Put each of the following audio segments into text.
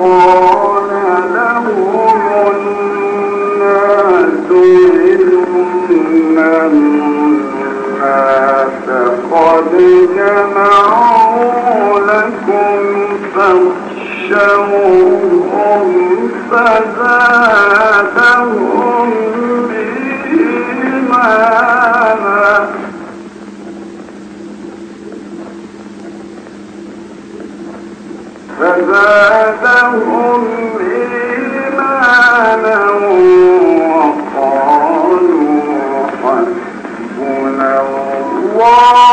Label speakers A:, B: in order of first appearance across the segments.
A: Oh. 光。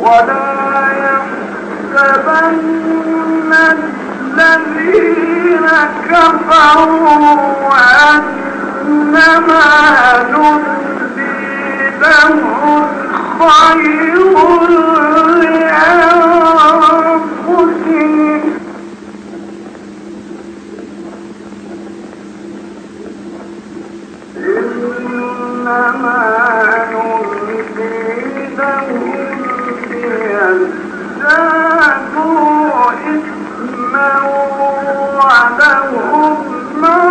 A: ولا يحسبن الذين كفروا أنما نزل لهم خير اليوم ولهم ما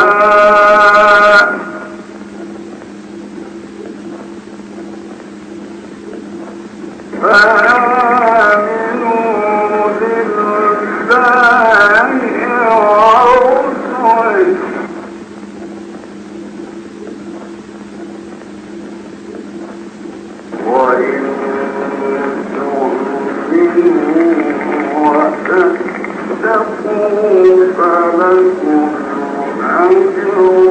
A: تتقوا فلكم أجر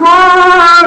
A: الظالم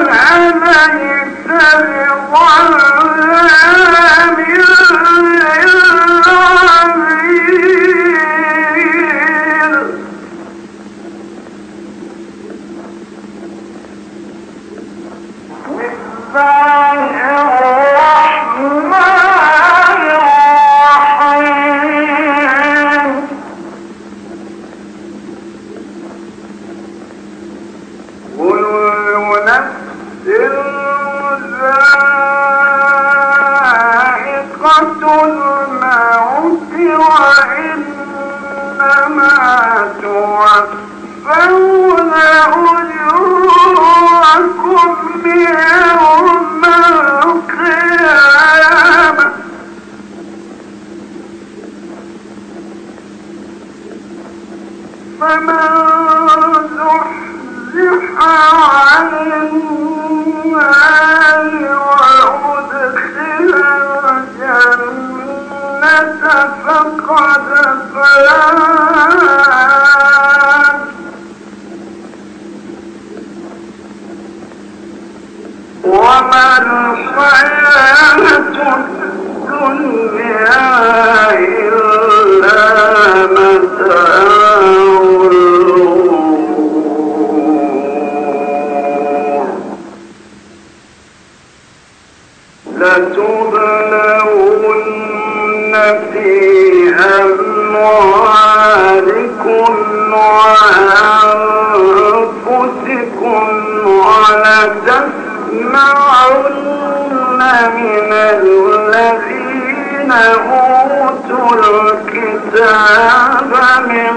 A: ولتسمعن من الذين أوتوا الكتاب من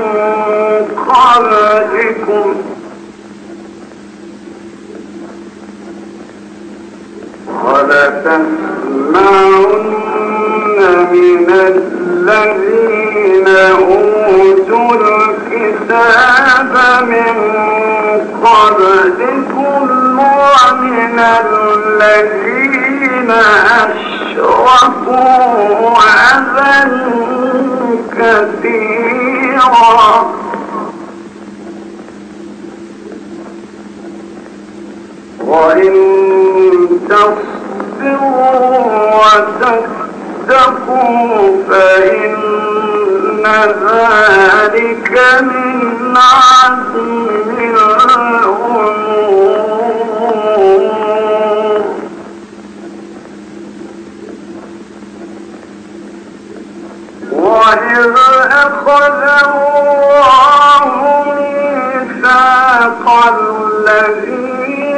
A: قبلكم ولتسمعن من الذين أوتوا الكتاب من قبلكم ومن الذين أشركوا أذى كثيرا وإن تصبروا وتتقوا فإن ذلك من عزم الأمور. وإذ أخذ الله ميثاق الذين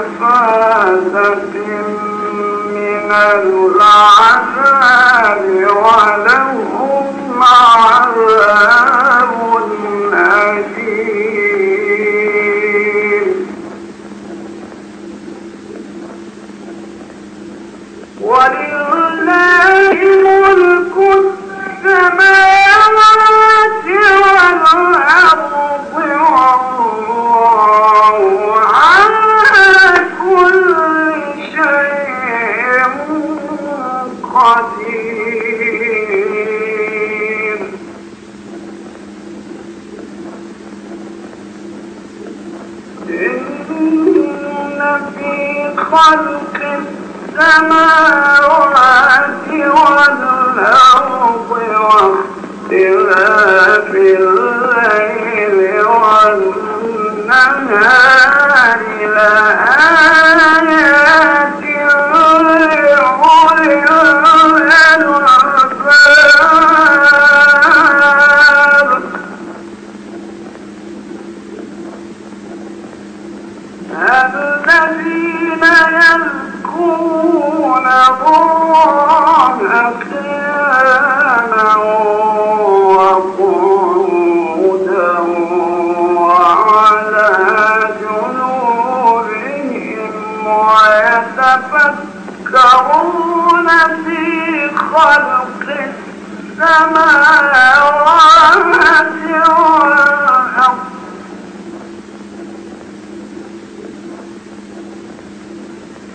A: بمفازة من العذاب ولهم عذاب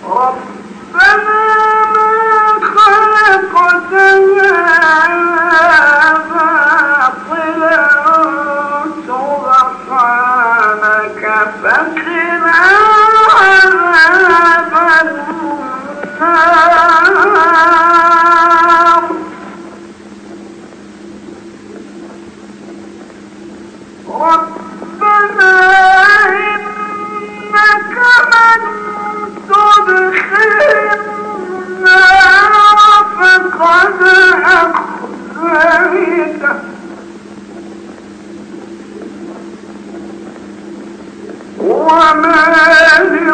A: 好啊 وما للظالمين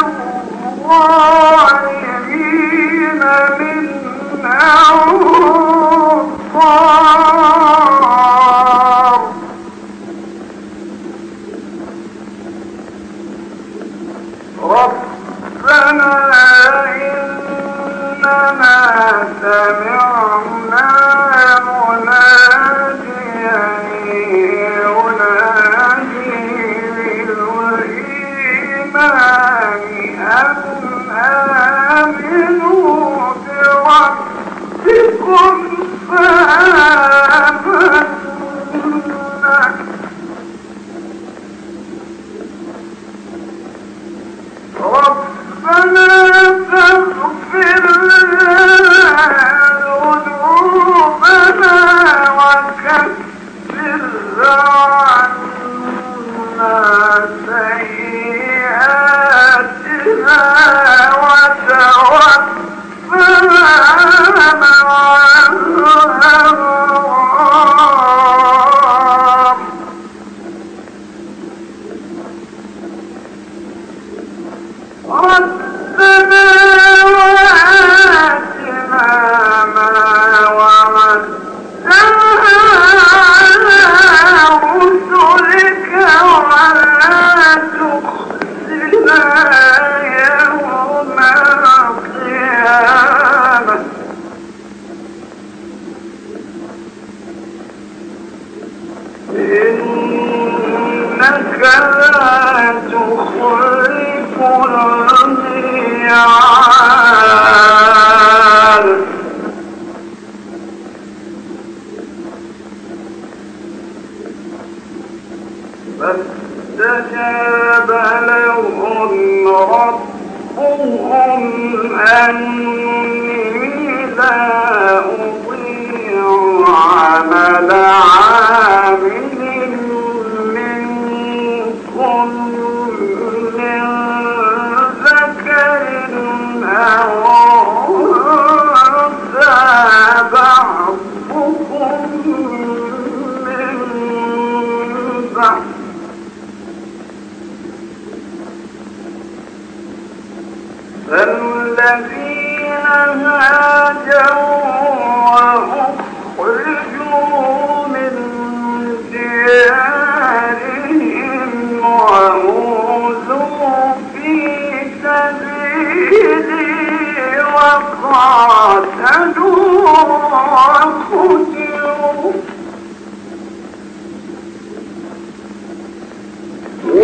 A: وكفر